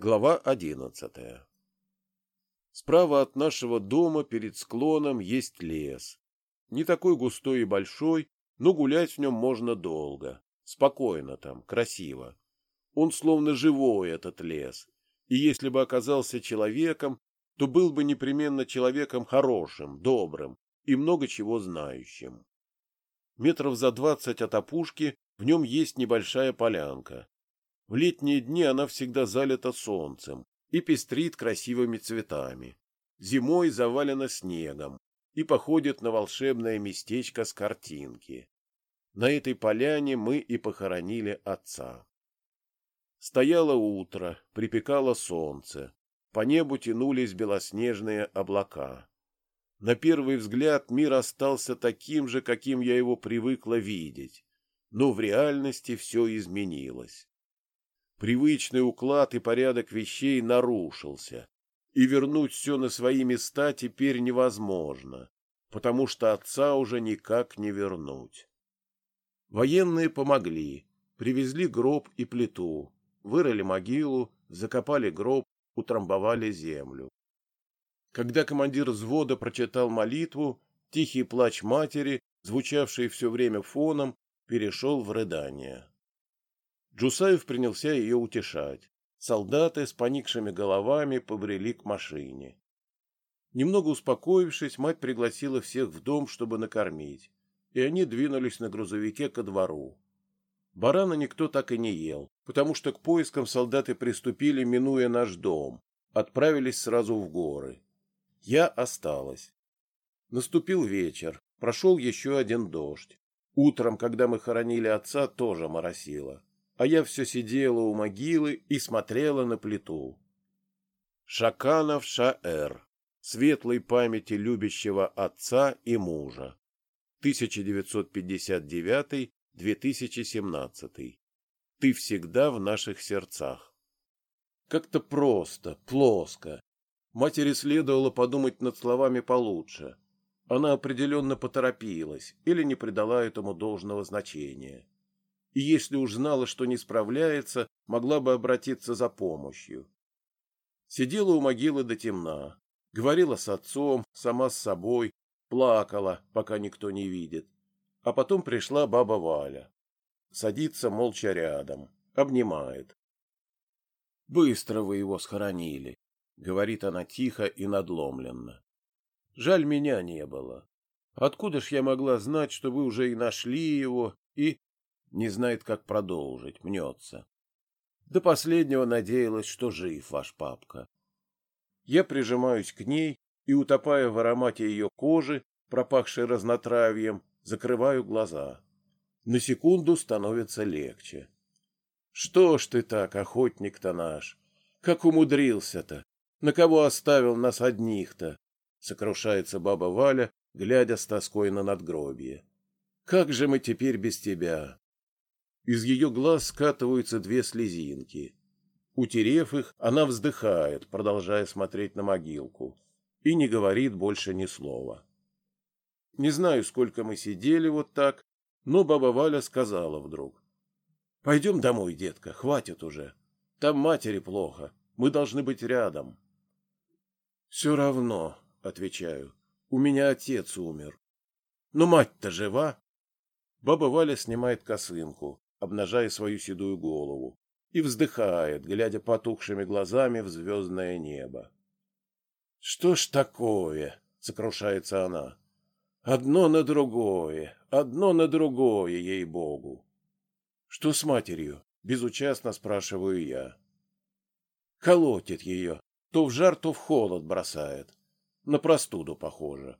Глава одиннадцатая Справа от нашего дома перед склоном есть лес. Не такой густой и большой, но гулять в нем можно долго. Спокойно там, красиво. Он словно живой, этот лес. И если бы оказался человеком, то был бы непременно человеком хорошим, добрым и много чего знающим. Метров за двадцать от опушки в нем есть небольшая полянка. В летние дни она всегда залита солнцем и пестрит красивыми цветами. Зимой завалена снегом и походит на волшебное местечко с картинки. На этой поляне мы и похоронили отца. Стояло утро, припекало солнце, по небу тянулись белоснежные облака. На первый взгляд мир остался таким же, каким я его привыкла видеть, но в реальности все изменилось. Привычный уклад и порядок вещей нарушился, и вернуть все на свои места теперь невозможно, потому что отца уже никак не вернуть. Военные помогли, привезли гроб и плиту, вырыли могилу, закопали гроб, утрамбовали землю. Когда командир взвода прочитал молитву, тихий плач матери, звучавший все время фоном, перешел в рыдание. Джусаев принялся ее утешать. Солдаты с поникшими головами побрели к машине. Немного успокоившись, мать пригласила всех в дом, чтобы накормить, и они двинулись на грузовике ко двору. Барана никто так и не ел, потому что к поискам солдаты приступили, минуя наш дом, отправились сразу в горы. Я осталась. Наступил вечер, прошел еще один дождь. Утром, когда мы хоронили отца, тоже моросило а я все сидела у могилы и смотрела на плиту. Шаканов Шаэр. Светлой памяти любящего отца и мужа. 1959-2017. Ты всегда в наших сердцах. Как-то просто, плоско. Матери следовало подумать над словами получше. Она определенно поторопилась или не придала этому должного значения и если уж знала, что не справляется, могла бы обратиться за помощью. Сидела у могилы до темна, говорила с отцом, сама с собой, плакала, пока никто не видит. А потом пришла баба Валя. Садится молча рядом, обнимает. «Быстро вы его схоронили», — говорит она тихо и надломленно. «Жаль, меня не было. Откуда ж я могла знать, что вы уже и нашли его, и не знает, как продолжить, мнется. До последнего надеялась, что жив ваш папка. Я прижимаюсь к ней и, утопая в аромате ее кожи, пропахшей разнотравьем, закрываю глаза. На секунду становится легче. Что ж ты так, охотник-то наш? Как умудрился-то? На кого оставил нас одних-то? Сокрушается баба Валя, глядя с тоской на надгробие. Как же мы теперь без тебя? Из ее глаз скатываются две слезинки. Утерев их, она вздыхает, продолжая смотреть на могилку, и не говорит больше ни слова. Не знаю, сколько мы сидели вот так, но баба Валя сказала вдруг. — Пойдем домой, детка, хватит уже. Там матери плохо, мы должны быть рядом. — Все равно, — отвечаю, — у меня отец умер. — Но мать-то жива. Баба Валя снимает косынку, обнажая свою седую голову, и вздыхает, глядя потухшими глазами в звездное небо. — Что ж такое? — сокрушается она. — Одно на другое, одно на другое, ей-богу. — Что с матерью? — безучастно спрашиваю я. Колотит ее, то в жар, то в холод бросает. На простуду похоже.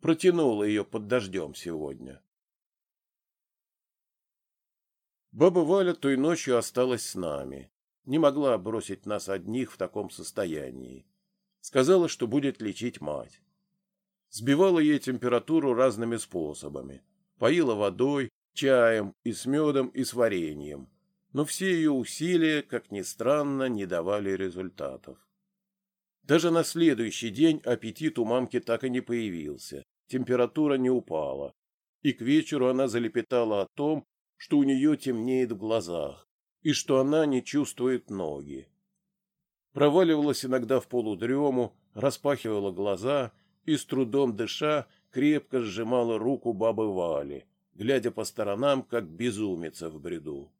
Протянула ее под дождем сегодня. Баба Валя той ночью осталась с нами. Не могла бросить нас одних в таком состоянии. Сказала, что будет лечить мать. Сбивала ей температуру разными способами. Поила водой, чаем и с медом и с вареньем. Но все ее усилия, как ни странно, не давали результатов. Даже на следующий день аппетит у мамки так и не появился. Температура не упала. И к вечеру она залепетала о том, что у нее темнеет в глазах и что она не чувствует ноги. проваливалась иногда в полудрему, распахивала глаза и, с трудом дыша, крепко сжимала руку бабы Вали, глядя по сторонам, как безумица в бреду.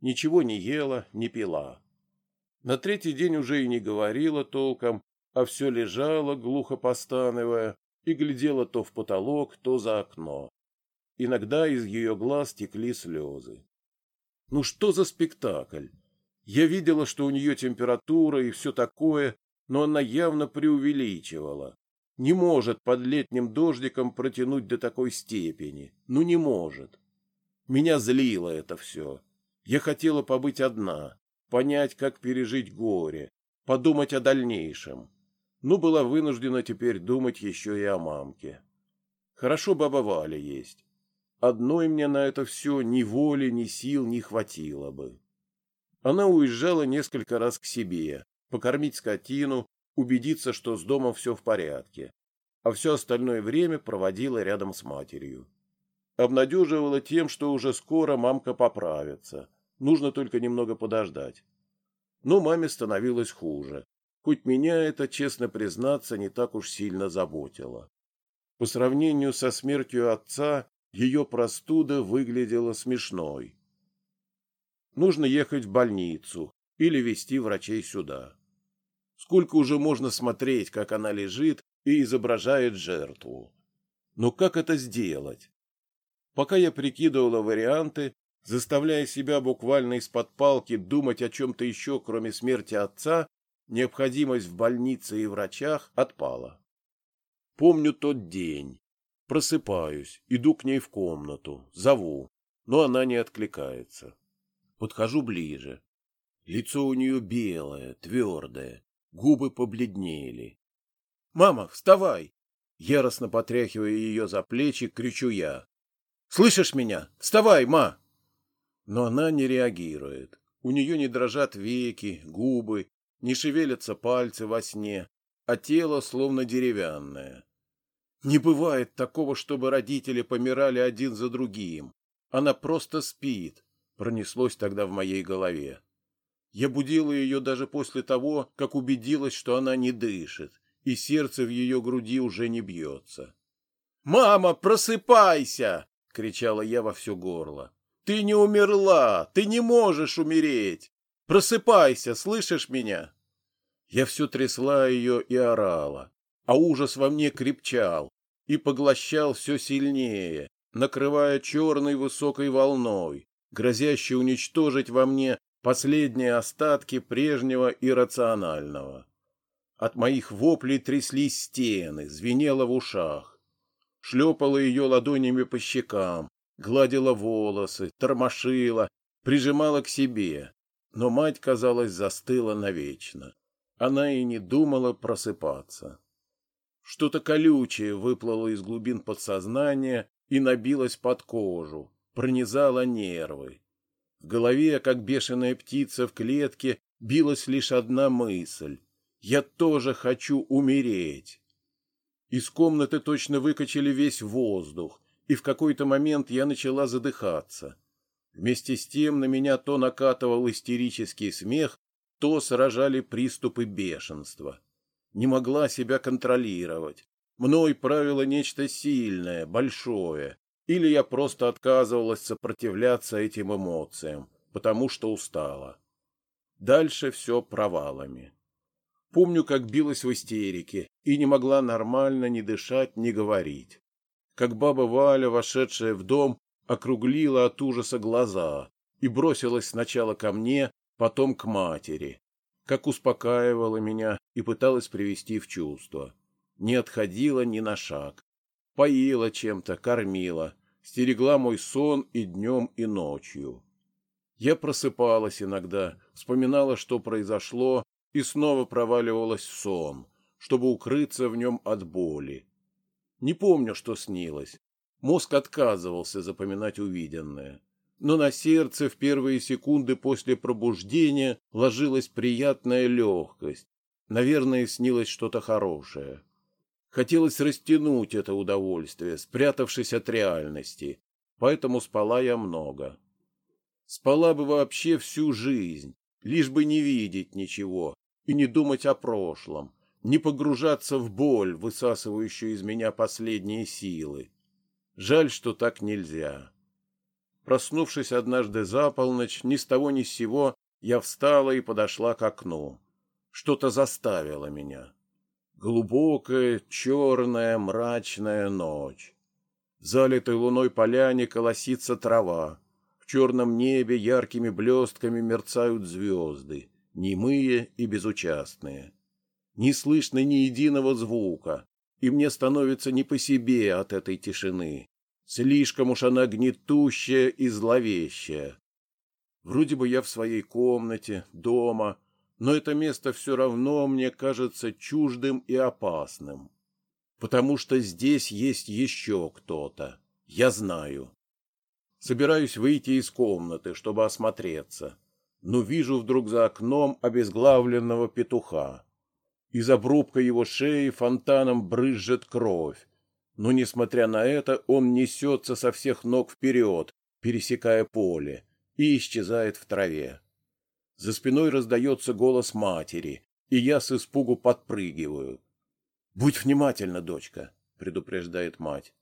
Ничего не ела, не пила. На третий день уже и не говорила толком, а все лежала, глухо постановая, и глядела то в потолок, то за окно. Иногда из ее глаз текли слезы. Ну что за спектакль? Я видела, что у нее температура и все такое, но она явно преувеличивала. Не может под летним дождиком протянуть до такой степени. Ну не может. Меня злило это все. Я хотела побыть одна, понять, как пережить горе, подумать о дальнейшем. Ну, была вынуждена теперь думать еще и о мамке. Хорошо баба Валя есть. Одной мне на это все ни воли, ни сил не хватило бы. Она уезжала несколько раз к себе, покормить скотину, убедиться, что с домом все в порядке, а все остальное время проводила рядом с матерью. Обнадеживала тем, что уже скоро мамка поправится, нужно только немного подождать. Но маме становилось хуже, хоть меня это, честно признаться, не так уж сильно заботило. По сравнению со смертью отца, ее простуда выглядела смешной. Нужно ехать в больницу или везти врачей сюда. Сколько уже можно смотреть, как она лежит и изображает жертву. Но как это сделать? Пока я прикидывала варианты, заставляя себя буквально из-под палки думать о чем-то еще, кроме смерти отца, необходимость в больнице и врачах отпала. Помню тот день. Просыпаюсь, иду к ней в комнату, зову, но она не откликается. Подхожу ближе. Лицо у нее белое, твердое, губы побледнели. «Мама, вставай!» Яростно потряхивая ее за плечи, кричу я. «Слышишь меня? Вставай, ма!» Но она не реагирует. У нее не дрожат веки, губы, не шевелятся пальцы во сне, а тело словно деревянное. Не бывает такого, чтобы родители помирали один за другим. Она просто спит, пронеслось тогда в моей голове. Я будила ее даже после того, как убедилась, что она не дышит, и сердце в ее груди уже не бьется. «Мама, просыпайся!» — кричала я во все горло. «Ты не умерла! Ты не можешь умереть! Просыпайся, слышишь меня?» Я все трясла ее и орала, а ужас во мне крепчал, и поглощал все сильнее, накрывая черной высокой волной, грозящей уничтожить во мне последние остатки прежнего иррационального. От моих воплей тряслись стены, звенело в ушах. Шлепала ее ладонями по щекам, гладила волосы, тормошила, прижимала к себе. Но мать, казалось, застыла навечно. Она и не думала просыпаться. Что-то колючее выплыло из глубин подсознания и набилось под кожу, пронизало нервы. В голове, как бешеная птица в клетке, билась лишь одна мысль. «Я тоже хочу умереть!» Из комнаты точно выкачали весь воздух, и в какой-то момент я начала задыхаться. Вместе с тем на меня то накатывал истерический смех, то сражали приступы бешенства не могла себя контролировать. Мной правило нечто сильное, большое, или я просто отказывалась сопротивляться этим эмоциям, потому что устала. Дальше все провалами. Помню, как билась в истерике и не могла нормально ни дышать, ни говорить. Как баба Валя, вошедшая в дом, округлила от ужаса глаза и бросилась сначала ко мне, потом к матери как успокаивала меня и пыталась привести в чувство. Не отходила ни на шаг. Поила чем-то, кормила, стерегла мой сон и днем, и ночью. Я просыпалась иногда, вспоминала, что произошло, и снова проваливалась в сон, чтобы укрыться в нем от боли. Не помню, что снилось. Мозг отказывался запоминать увиденное но на сердце в первые секунды после пробуждения ложилась приятная легкость. Наверное, снилось что-то хорошее. Хотелось растянуть это удовольствие, спрятавшись от реальности, поэтому спала я много. Спала бы вообще всю жизнь, лишь бы не видеть ничего, и не думать о прошлом, не погружаться в боль, высасывающую из меня последние силы. Жаль, что так нельзя. Проснувшись однажды за полночь, ни с того ни с сего, я встала и подошла к окну. Что-то заставило меня. Глубокая, черная, мрачная ночь. В залитой луной поляне колосится трава. В черном небе яркими блестками мерцают звезды, немые и безучастные. Не слышно ни единого звука, и мне становится не по себе от этой тишины. Слишком уж она гнетущая и зловещая. Вроде бы я в своей комнате, дома, но это место все равно мне кажется чуждым и опасным. Потому что здесь есть еще кто-то. Я знаю. Собираюсь выйти из комнаты, чтобы осмотреться, но вижу вдруг за окном обезглавленного петуха. Из обрубка его шеи фонтаном брызжет кровь, но, несмотря на это, он несется со всех ног вперед, пересекая поле, и исчезает в траве. За спиной раздается голос матери, и я с испугу подпрыгиваю. «Будь внимательна, дочка», — предупреждает мать.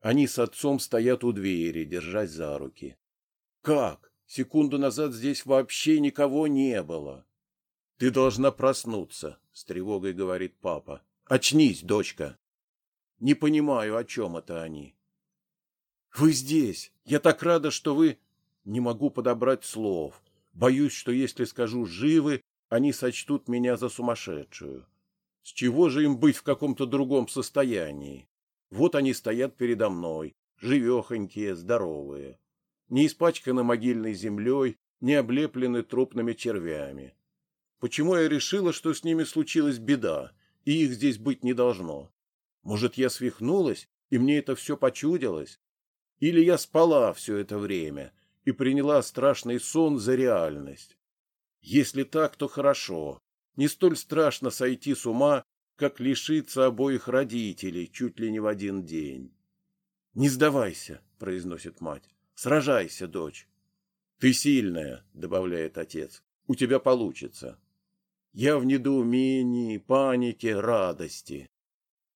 Они с отцом стоят у двери, держась за руки. «Как? Секунду назад здесь вообще никого не было». «Ты должна проснуться», — с тревогой говорит папа. «Очнись, дочка». «Не понимаю, о чем это они». «Вы здесь! Я так рада, что вы...» Не могу подобрать слов. Боюсь, что если скажу «живы», они сочтут меня за сумасшедшую. С чего же им быть в каком-то другом состоянии? Вот они стоят передо мной, живехонькие, здоровые. Не испачканы могильной землей, не облеплены трупными червями. Почему я решила, что с ними случилась беда, и их здесь быть не должно? Может, я свихнулась, и мне это все почудилось? Или я спала все это время, и приняла страшный сон за реальность. Если так, то хорошо. Не столь страшно сойти с ума, как лишиться обоих родителей чуть ли не в один день. «Не сдавайся», — произносит мать. «Сражайся, дочь». «Ты сильная», — добавляет отец. «У тебя получится». Я в недоумении, панике, радости.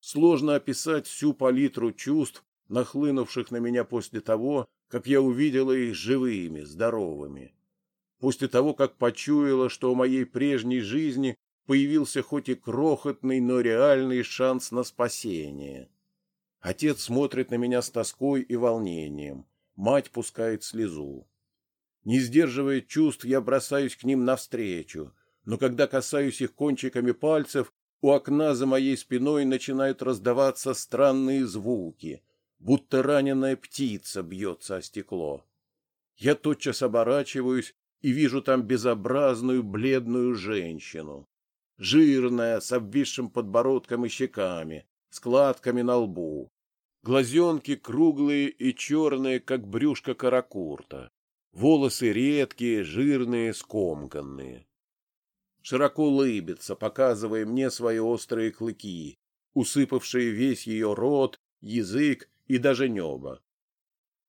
Сложно описать всю палитру чувств, нахлынувших на меня после того, как я увидела их живыми, здоровыми. После того, как почуяла, что у моей прежней жизни появился хоть и крохотный, но реальный шанс на спасение. Отец смотрит на меня с тоской и волнением. Мать пускает слезу. Не сдерживая чувств, я бросаюсь к ним навстречу, но когда касаюсь их кончиками пальцев, у окна за моей спиной начинают раздаваться странные звуки, будто раненая птица бьется о стекло. Я тотчас оборачиваюсь и вижу там безобразную бледную женщину. Жирная, с обвисшим подбородком и щеками, складками на лбу. Глазенки круглые и черные, как брюшко каракурта. Волосы редкие, жирные, скомканные. Широко улыбится, показывая мне свои острые клыки, усыпавшие весь ее рот, язык и даже небо.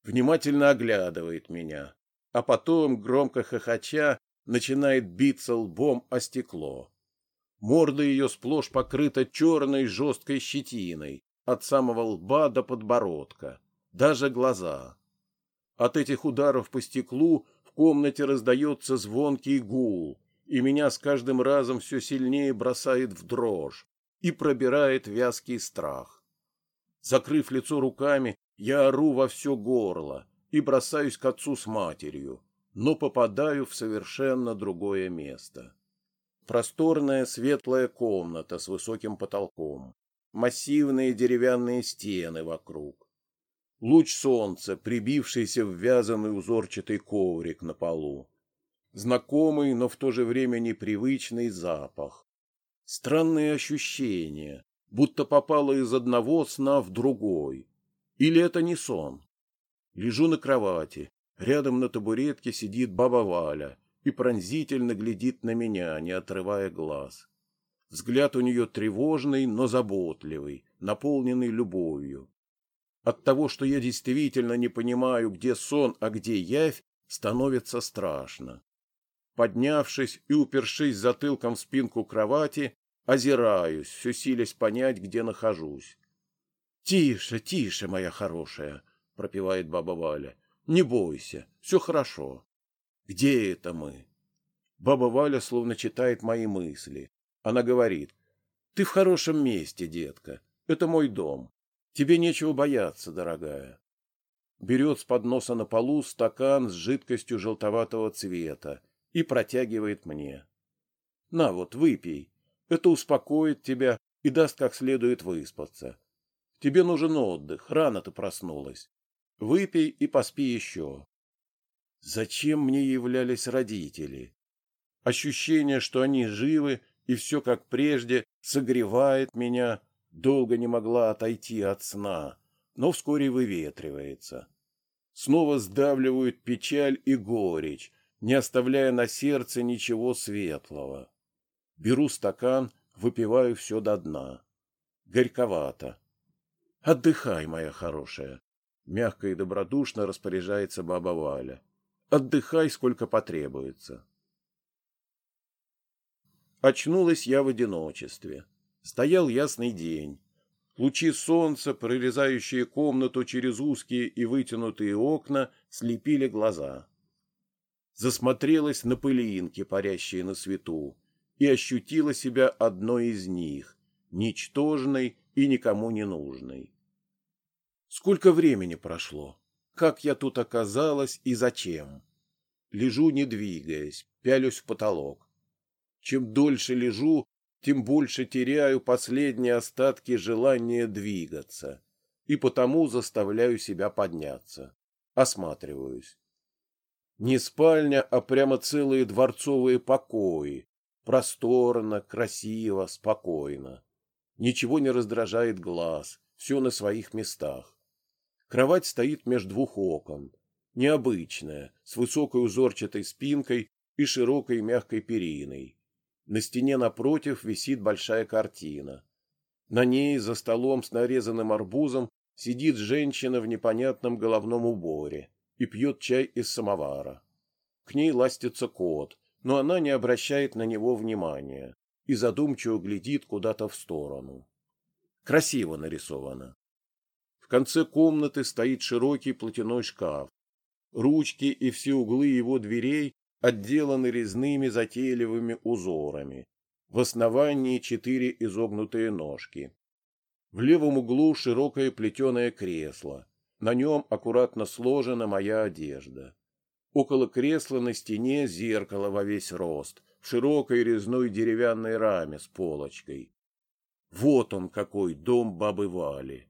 Внимательно оглядывает меня, а потом, громко хохоча, начинает биться лбом о стекло. Морда ее сплошь покрыта черной жесткой щетиной, от самого лба до подбородка, даже глаза. От этих ударов по стеклу в комнате раздается звонкий гул, и меня с каждым разом все сильнее бросает в дрожь и пробирает вязкий страх. Закрыв лицо руками, я ору во все горло и бросаюсь к отцу с матерью, но попадаю в совершенно другое место. Просторная светлая комната с высоким потолком, массивные деревянные стены вокруг. Луч солнца, прибившийся в вязаный узорчатый коврик на полу. Знакомый, но в то же время непривычный запах. Странные ощущения, будто попала из одного сна в другой. Или это не сон? Лежу на кровати. Рядом на табуретке сидит баба Валя и пронзительно глядит на меня, не отрывая глаз. Взгляд у нее тревожный, но заботливый, наполненный любовью. От того, что я действительно не понимаю, где сон, а где явь, становится страшно. Поднявшись и упершись затылком в спинку кровати, озираюсь, все силясь понять, где нахожусь. — Тише, тише, моя хорошая, — пропевает баба Валя. — Не бойся, все хорошо. — Где это мы? Баба Валя словно читает мои мысли. Она говорит. — Ты в хорошем месте, детка. Это мой дом. Тебе нечего бояться, дорогая. Берет с подноса на полу стакан с жидкостью желтоватого цвета и протягивает мне. На вот, выпей. Это успокоит тебя и даст как следует выспаться. Тебе нужен отдых, рано ты проснулась. Выпей и поспи еще. Зачем мне являлись родители? Ощущение, что они живы и все как прежде, согревает меня, долго не могла отойти от сна, но вскоре выветривается. Снова сдавливают печаль и горечь, не оставляя на сердце ничего светлого. Беру стакан, выпиваю все до дна. Горьковато. Отдыхай, моя хорошая. Мягко и добродушно распоряжается баба Валя. Отдыхай, сколько потребуется. Очнулась я в одиночестве. Стоял ясный день. Лучи солнца, прорезающие комнату через узкие и вытянутые окна, слепили глаза засмотрелась на пылинки, парящие на свету, и ощутила себя одной из них, ничтожной и никому не нужной. Сколько времени прошло? Как я тут оказалась и зачем? Лежу, не двигаясь, пялюсь в потолок. Чем дольше лежу, тем больше теряю последние остатки желания двигаться, и потому заставляю себя подняться. Осматриваюсь. Не спальня, а прямо целые дворцовые покои. Просторно, красиво, спокойно. Ничего не раздражает глаз, все на своих местах. Кровать стоит между двух окон. Необычная, с высокой узорчатой спинкой и широкой мягкой периной. На стене напротив висит большая картина. На ней за столом с нарезанным арбузом сидит женщина в непонятном головном уборе и пьет чай из самовара. К ней ластится кот, но она не обращает на него внимания и задумчиво глядит куда-то в сторону. Красиво нарисовано. В конце комнаты стоит широкий платяной шкаф. Ручки и все углы его дверей отделаны резными затейливыми узорами. В основании четыре изогнутые ножки. В левом углу широкое плетеное кресло. На нем аккуратно сложена моя одежда. Около кресла на стене зеркало во весь рост, в широкой резной деревянной раме с полочкой. Вот он какой, дом бабы Вали.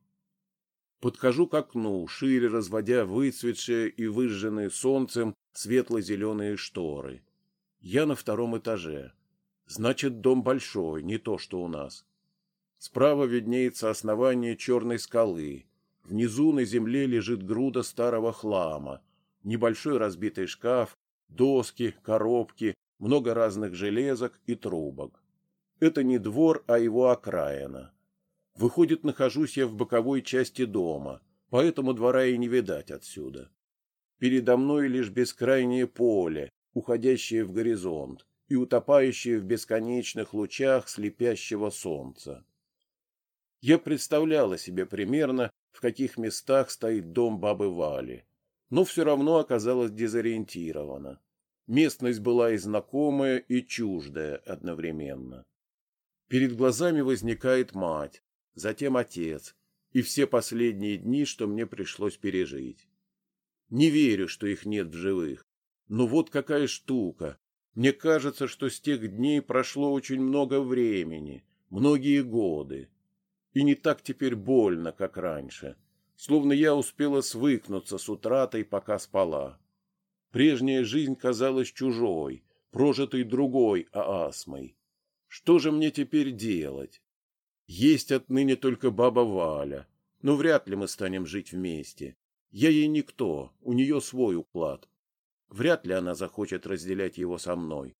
Подхожу к окну, шире разводя выцветшие и выжженные солнцем светло-зеленые шторы. Я на втором этаже. Значит, дом большой, не то, что у нас. Справа виднеется основание черной скалы, Внизу на земле лежит груда старого хлама, небольшой разбитый шкаф, доски, коробки, много разных железок и трубок. Это не двор, а его окраина. Выходит, нахожусь я в боковой части дома, поэтому двора и не видать отсюда. Передо мной лишь бескрайнее поле, уходящее в горизонт и утопающее в бесконечных лучах слепящего солнца. Я представляла себе примерно, в каких местах стоит дом бабы Вали, но все равно оказалась дезориентирована. Местность была и знакомая, и чуждая одновременно. Перед глазами возникает мать, затем отец, и все последние дни, что мне пришлось пережить. Не верю, что их нет в живых. Но вот какая штука. Мне кажется, что с тех дней прошло очень много времени, многие годы и не так теперь больно, как раньше, словно я успела свыкнуться с утратой, пока спала. Прежняя жизнь казалась чужой, прожитой другой аасмой. Что же мне теперь делать? Есть отныне только баба Валя, но вряд ли мы станем жить вместе. Я ей никто, у нее свой уклад. Вряд ли она захочет разделять его со мной.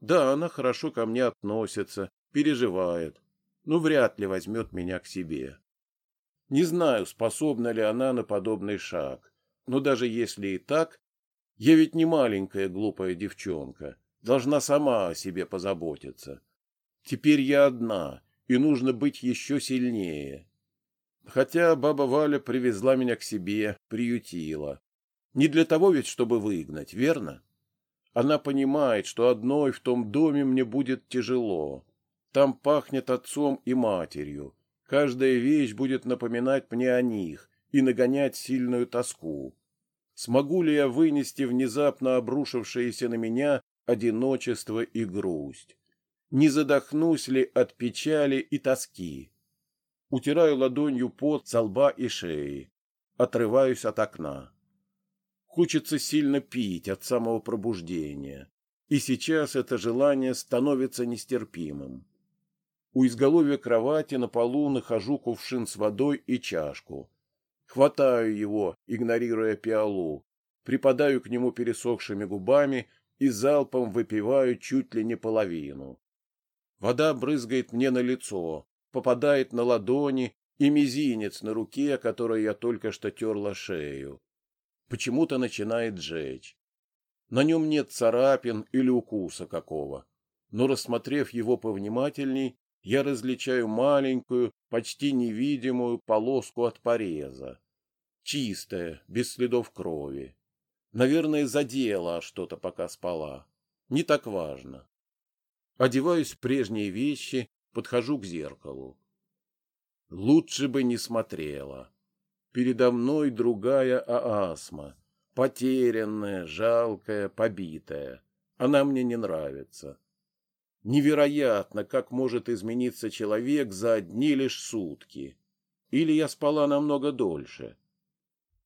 Да, она хорошо ко мне относится, переживает, но вряд ли возьмет меня к себе. Не знаю, способна ли она на подобный шаг, но даже если и так, я ведь не маленькая глупая девчонка, должна сама о себе позаботиться. Теперь я одна, и нужно быть еще сильнее. Хотя баба Валя привезла меня к себе, приютила. Не для того ведь, чтобы выгнать, верно? Она понимает, что одной в том доме мне будет тяжело. Там пахнет отцом и матерью. Каждая вещь будет напоминать мне о них и нагонять сильную тоску. Смогу ли я вынести внезапно обрушившееся на меня одиночество и грусть? Не задохнусь ли от печали и тоски? Утираю ладонью пот со лба и шеи. Отрываюсь от окна. Хочется сильно пить от самого пробуждения. И сейчас это желание становится нестерпимым. У изголовья кровати на полу нахожу кувшин с водой и чашку. Хватаю его, игнорируя пиалу, припадаю к нему пересохшими губами и залпом выпиваю чуть ли не половину. Вода брызгает мне на лицо, попадает на ладони и мизинец на руке, которой я только что терла шею. Почему-то начинает жечь. На нем нет царапин или укуса какого, но, рассмотрев его повнимательней, я различаю маленькую, почти невидимую полоску от пореза. Чистая, без следов крови. Наверное, задела что-то, пока спала. Не так важно. Одеваюсь в прежние вещи подхожу к зеркалу. Лучше бы не смотрела. Передо мной другая аасма, потерянная, жалкая, побитая. Она мне не нравится. Невероятно, как может измениться человек за одни лишь сутки. Или я спала намного дольше.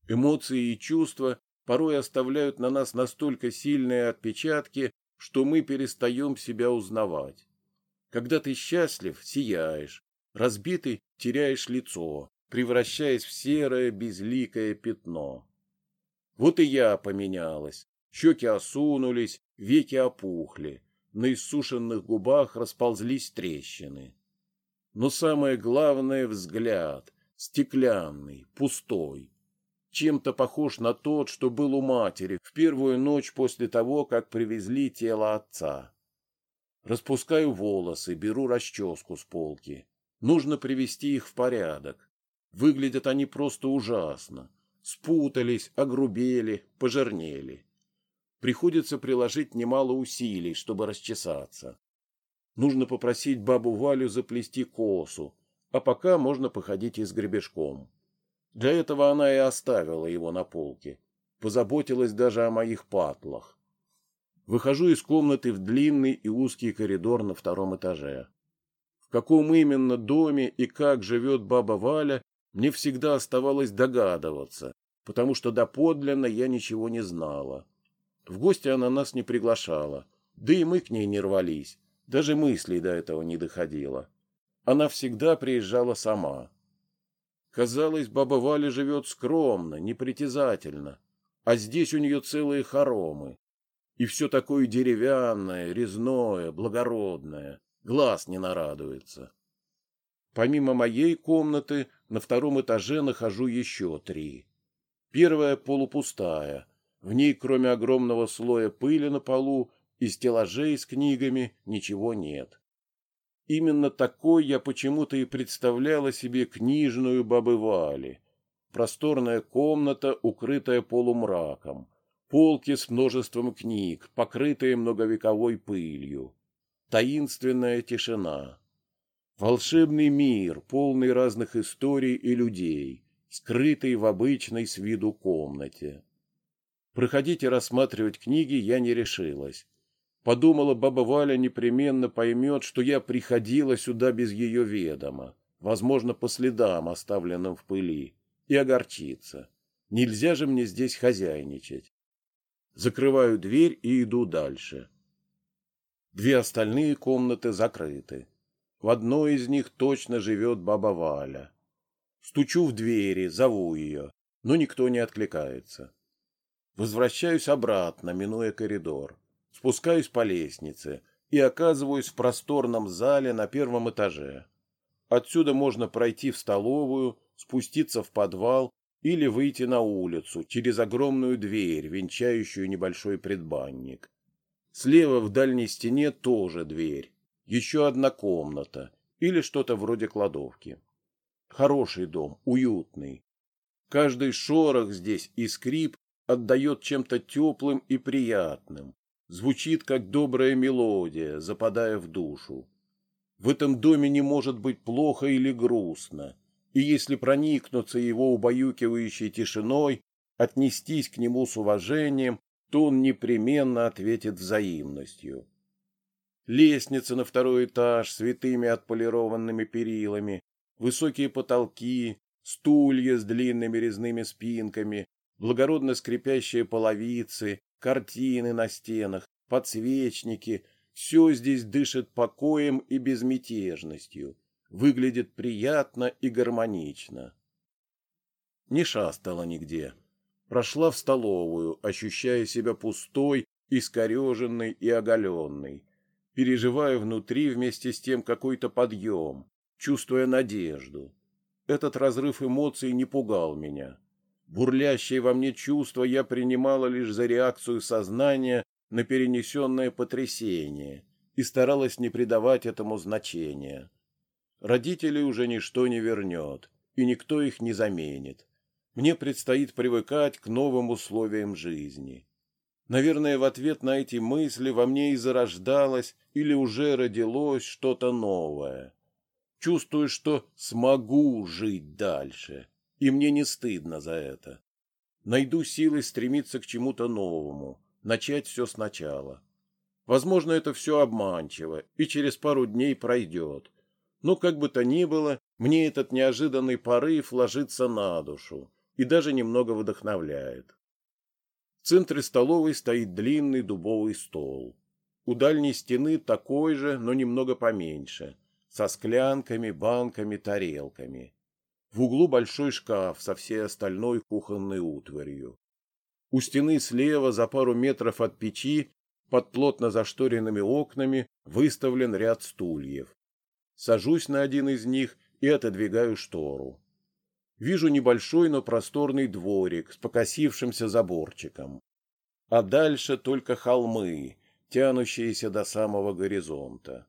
Эмоции и чувства порой оставляют на нас настолько сильные отпечатки, что мы перестаем себя узнавать. Когда ты счастлив, сияешь, разбитый теряешь лицо, превращаясь в серое безликое пятно. Вот и я поменялась. Щеки осунулись, веки опухли, на иссушенных губах расползлись трещины. Но самое главное — взгляд, стеклянный, пустой. Чем-то похож на тот, что был у матери в первую ночь после того, как привезли тело отца. Распускаю волосы, беру расческу с полки. Нужно привести их в порядок. Выглядят они просто ужасно. Спутались, огрубели, пожирнели. Приходится приложить немало усилий, чтобы расчесаться. Нужно попросить бабу Валю заплести косу, а пока можно походить и с гребешком. Для этого она и оставила его на полке. Позаботилась даже о моих патлах. Выхожу из комнаты в длинный и узкий коридор на втором этаже. В каком именно доме и как живет баба Валя, мне всегда оставалось догадываться, потому что доподлинно я ничего не знала. В гости она нас не приглашала, да и мы к ней не рвались, даже мыслей до этого не доходило. Она всегда приезжала сама. Казалось, баба Валя живет скромно, непритязательно, а здесь у нее целые хоромы, и все такое деревянное, резное, благородное. Глаз не нарадуется. Помимо моей комнаты, на втором этаже нахожу еще три. Первая полупустая. В ней, кроме огромного слоя пыли на полу и стеллажей с книгами, ничего нет. Именно такой я почему-то и представляла себе книжную бабы Вали. Просторная комната, укрытая полумраком полки с множеством книг, покрытые многовековой пылью, таинственная тишина, волшебный мир, полный разных историй и людей, скрытый в обычной с виду комнате. Проходить и рассматривать книги я не решилась. Подумала, баба Валя непременно поймет, что я приходила сюда без ее ведома, возможно, по следам, оставленным в пыли, и огорчится. Нельзя же мне здесь хозяйничать. Закрываю дверь и иду дальше. Две остальные комнаты закрыты. В одной из них точно живет баба Валя. Стучу в двери, зову ее, но никто не откликается. Возвращаюсь обратно, минуя коридор. Спускаюсь по лестнице и оказываюсь в просторном зале на первом этаже. Отсюда можно пройти в столовую, спуститься в подвал или выйти на улицу через огромную дверь, венчающую небольшой предбанник. Слева в дальней стене тоже дверь. Еще одна комната или что-то вроде кладовки. Хороший дом, уютный. Каждый шорох здесь и скрип отдает чем-то теплым и приятным. Звучит, как добрая мелодия, западая в душу. В этом доме не может быть плохо или грустно, и если проникнуться его убаюкивающей тишиной, отнестись к нему с уважением, то он непременно ответит взаимностью. Лестница на второй этаж с витыми отполированными перилами, высокие потолки, стулья с длинными резными спинками, благородно скрипящие половицы, картины на стенах, подсвечники — все здесь дышит покоем и безмятежностью, выглядит приятно и гармонично. Не шастала нигде. Прошла в столовую, ощущая себя пустой, искореженной и оголенной, переживая внутри вместе с тем какой-то подъем, чувствуя надежду. Этот разрыв эмоций не пугал меня. Бурлящие во мне чувства я принимала лишь за реакцию сознания на перенесенное потрясение и старалась не придавать этому значения. Родителей уже ничто не вернет, и никто их не заменит. Мне предстоит привыкать к новым условиям жизни. Наверное, в ответ на эти мысли во мне и зарождалось или уже родилось что-то новое. Чувствую, что смогу жить дальше, и мне не стыдно за это. Найду силы стремиться к чему-то новому, начать все сначала. Возможно, это все обманчиво, и через пару дней пройдет. Но, как бы то ни было, мне этот неожиданный порыв ложится на душу и даже немного вдохновляет. В центре столовой стоит длинный дубовый стол. У дальней стены такой же, но немного поменьше, со склянками, банками, тарелками. В углу большой шкаф со всей остальной кухонной утварью. У стены слева, за пару метров от печи, под плотно зашторенными окнами, выставлен ряд стульев. Сажусь на один из них и отодвигаю штору. Вижу небольшой, но просторный дворик с покосившимся заборчиком. А дальше только холмы, тянущиеся до самого горизонта.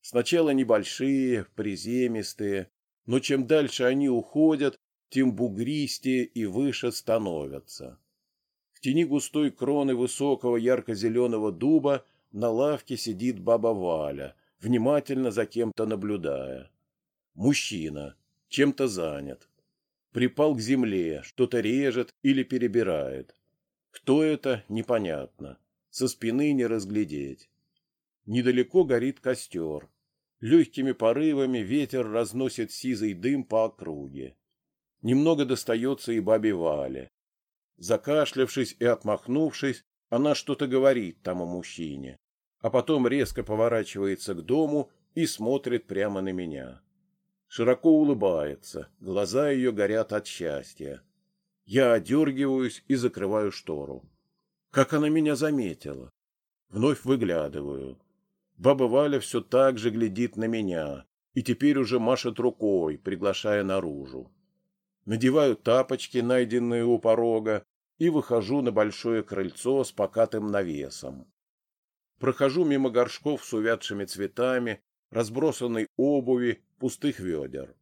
Сначала небольшие, приземистые, но чем дальше они уходят, тем бугристее и выше становятся. В тени густой кроны высокого ярко-зеленого дуба на лавке сидит баба Валя, внимательно за кем-то наблюдая. Мужчина, чем-то занят. Припал к земле, что-то режет или перебирает. Кто это, непонятно. Со спины не разглядеть. Недалеко горит костер. Легкими порывами ветер разносит сизый дым по округе. Немного достается и бабе Вале. Закашлявшись и отмахнувшись, она что-то говорит тому мужчине, а потом резко поворачивается к дому и смотрит прямо на меня. Широко улыбается, глаза ее горят от счастья. Я одергиваюсь и закрываю штору. Как она меня заметила? Вновь выглядываю. Баба Валя все так же глядит на меня и теперь уже машет рукой, приглашая наружу надеваю тапочки, найденные у порога, и выхожу на большое крыльцо с покатым навесом. Прохожу мимо горшков с увядшими цветами, разбросанной обуви, пустых ведер.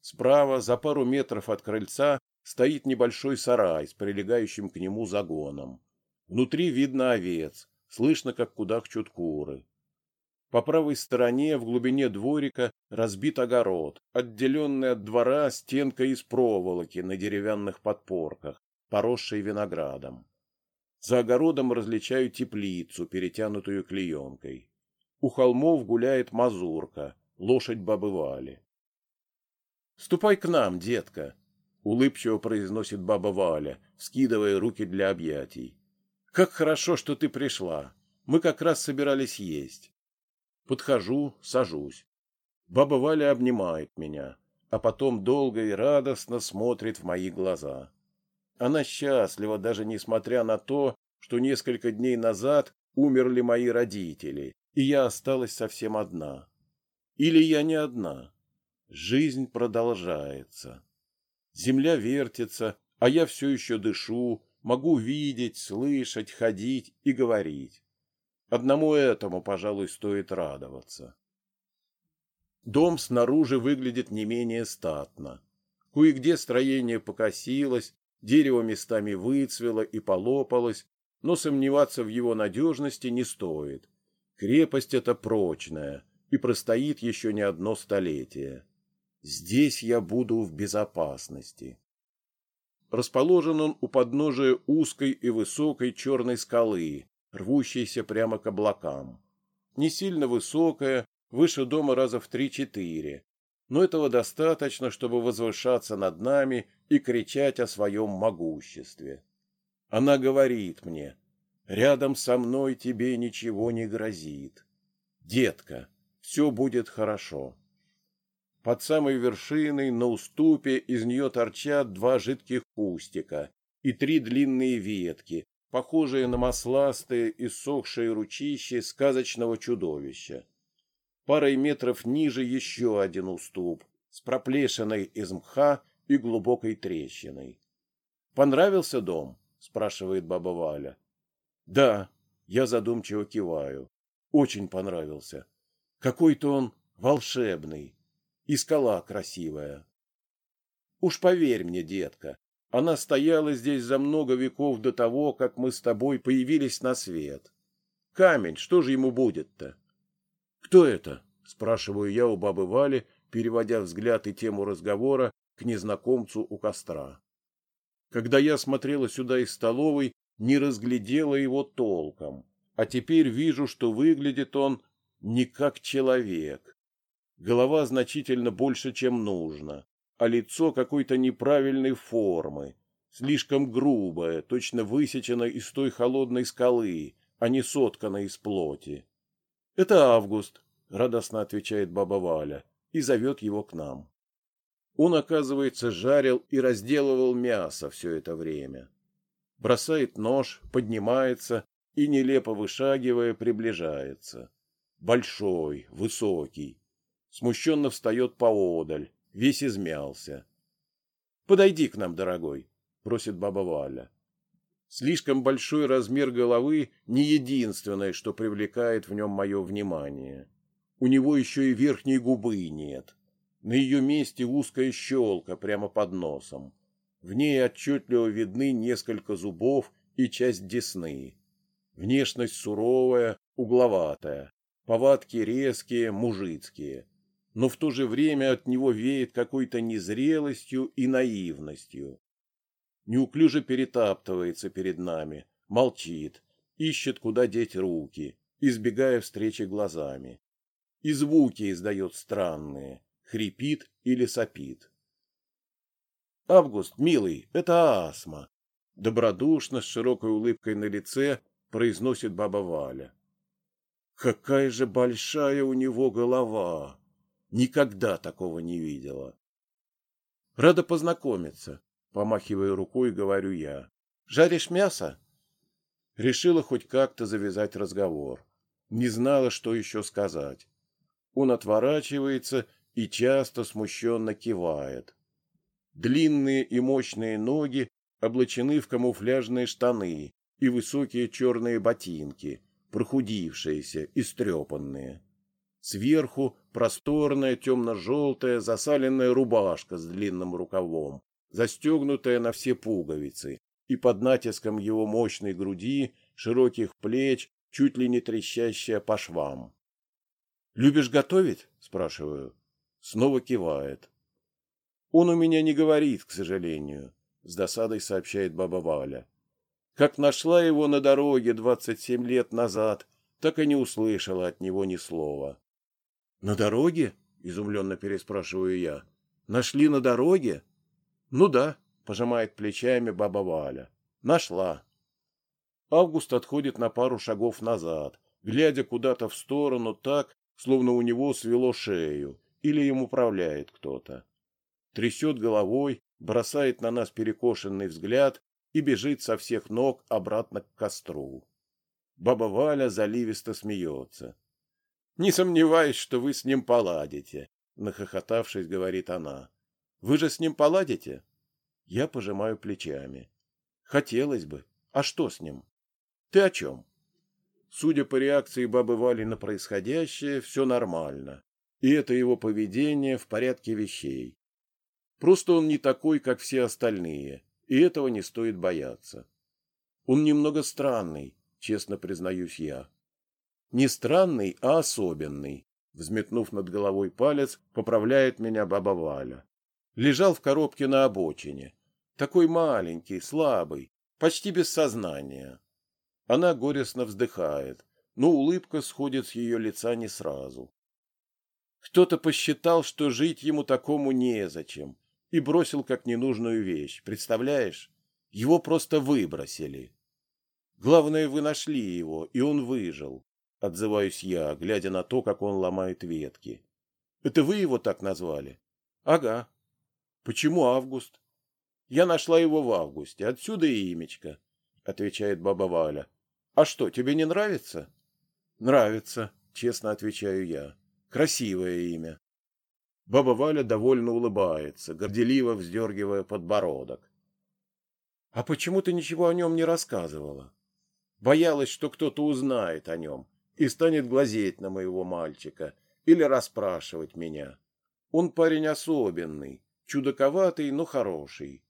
Справа, за пару метров от крыльца, стоит небольшой сарай с прилегающим к нему загоном. Внутри видно овец, слышно, как кудахчут куры. По правой стороне, в глубине дворика, разбит огород, отделенный от двора стенкой из проволоки на деревянных подпорках, поросшей виноградом. За огородом различаю теплицу, перетянутую клеенкой. У холмов гуляет мазурка, лошадь бабы Вали. «Ступай к нам, детка!» — улыбчиво произносит баба Валя, скидывая руки для объятий. «Как хорошо, что ты пришла! Мы как раз собирались есть. Подхожу, сажусь. Баба Валя обнимает меня, а потом долго и радостно смотрит в мои глаза. Она счастлива, даже несмотря на то, что несколько дней назад умерли мои родители, и я осталась совсем одна. Или я не одна. Жизнь продолжается. Земля вертится, а я все еще дышу, могу видеть, слышать, ходить и говорить. Одному этому, пожалуй, стоит радоваться. Дом снаружи выглядит не менее статно. Кое-где строение покосилось, дерево местами выцвело и полопалось, но сомневаться в его надежности не стоит. Крепость эта прочная и простоит еще не одно столетие. Здесь я буду в безопасности. Расположен он у подножия узкой и высокой черной скалы, рвущейся прямо к облакам. Не сильно высокая, выше дома раза в три-четыре, но этого достаточно, чтобы возвышаться над нами и кричать о своем могуществе. Она говорит мне, рядом со мной тебе ничего не грозит. Детка, все будет хорошо. Под самой вершиной на уступе из нее торчат два жидких кустика и три длинные ветки, похожие на масластые и сохшие ручища сказочного чудовища. Парой метров ниже еще один уступ с проплешиной из мха и глубокой трещиной. «Понравился дом?» — спрашивает баба Валя. «Да», — я задумчиво киваю. «Очень понравился. Какой-то он волшебный. И скала красивая. Уж поверь мне, детка, она стояла здесь за много веков до того, как мы с тобой появились на свет. Камень, что же ему будет-то? Кто это? Спрашиваю я у бабы Вали, переводя взгляд и тему разговора к незнакомцу у костра. Когда я смотрела сюда из столовой, не разглядела его толком, а теперь вижу, что выглядит он не как человек, Голова значительно больше, чем нужно, а лицо какой-то неправильной формы, слишком грубое, точно высечено из той холодной скалы, а не соткано из плоти. — Это Август, — радостно отвечает баба Валя и зовет его к нам. Он, оказывается, жарил и разделывал мясо все это время. Бросает нож, поднимается и, нелепо вышагивая, приближается. Большой, высокий, смущенно встает поодаль, весь измялся. — Подойди к нам, дорогой, — просит баба Валя. Слишком большой размер головы не единственное, что привлекает в нем мое внимание. У него еще и верхней губы нет. На ее месте узкая щелка прямо под носом. В ней отчетливо видны несколько зубов и часть десны. Внешность суровая, угловатая, повадки резкие, мужицкие но в то же время от него веет какой-то незрелостью и наивностью. Неуклюже перетаптывается перед нами, молчит, ищет, куда деть руки, избегая встречи глазами. И звуки издает странные, хрипит или сопит. «Август, милый, это астма!» Добродушно, с широкой улыбкой на лице, произносит баба Валя. «Какая же большая у него голова!» Никогда такого не видела. Рада познакомиться, помахивая рукой, говорю я. Жаришь мясо? Решила хоть как-то завязать разговор. Не знала, что еще сказать. Он отворачивается и часто смущенно кивает. Длинные и мощные ноги облачены в камуфляжные штаны и высокие черные ботинки, прохудившиеся, и стрепанные. Сверху просторная темно-желтая засаленная рубашка с длинным рукавом, застегнутая на все пуговицы, и под натиском его мощной груди, широких плеч, чуть ли не трещащая по швам. «Любишь готовить?» — спрашиваю. Снова кивает. «Он у меня не говорит, к сожалению», — с досадой сообщает баба Валя. «Как нашла его на дороге двадцать семь лет назад, так и не услышала от него ни слова. «На дороге?» — изумленно переспрашиваю я. «Нашли на дороге?» «Ну да», — пожимает плечами баба Валя. «Нашла». Август отходит на пару шагов назад, глядя куда-то в сторону так, словно у него свело шею или им управляет кто-то. Трясет головой, бросает на нас перекошенный взгляд и бежит со всех ног обратно к костру. Баба Валя заливисто смеется. Не сомневаюсь, что вы с ним поладите, нахохотавшись, говорит она. Вы же с ним поладите? Я пожимаю плечами. Хотелось бы. А что с ним? Ты о чем? судя по реакции бабы Вали на происходящее, все нормально, и это его поведение в порядке вещей. Просто он не такой, как все остальные, и этого не стоит бояться. Он немного странный, честно признаюсь я. Не странный, а особенный. Взметнув над головой палец, поправляет меня баба Валя. Лежал в коробке на обочине. Такой маленький, слабый, почти без сознания. Она горестно вздыхает, но улыбка сходит с ее лица не сразу. Кто-то посчитал, что жить ему такому незачем, и бросил как ненужную вещь, представляешь? Его просто выбросили. Главное, вы нашли его, и он выжил. Отзываюсь я, глядя на то, как он ломает ветки. Это вы его так назвали? Ага. Почему Август? Я нашла его в августе, отсюда и имечко, отвечает баба Валя. А что, тебе не нравится? Нравится, честно отвечаю я. Красивое имя. Баба Валя довольно улыбается, горделиво вздергивая подбородок. — А почему ты ничего о нем не рассказывала? Боялась, что кто-то узнает о нем и станет глазеть на моего мальчика или расспрашивать меня. Он парень особенный, чудаковатый, но хороший.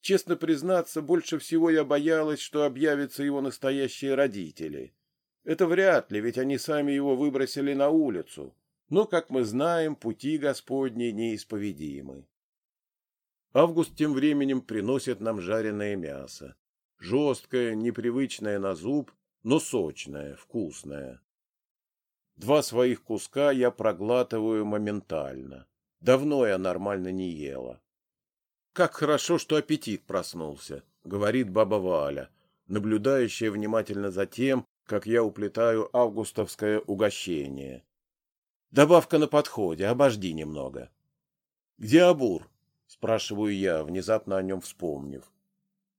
Честно признаться, больше всего я боялась, что объявятся его настоящие родители. Это вряд ли, ведь они сами его выбросили на улицу. Но, как мы знаем, пути Господни неисповедимы. Август тем временем приносит нам жареное мясо. Жесткое, непривычное на зуб, но сочное, вкусное. Два своих куска я проглатываю моментально. Давно я нормально не ела. «Как хорошо, что аппетит проснулся», — говорит баба Валя, наблюдающая внимательно за тем, как я уплетаю августовское угощение. Добавка на подходе, обожди немного. Где Абур? Спрашиваю я, внезапно о нем вспомнив.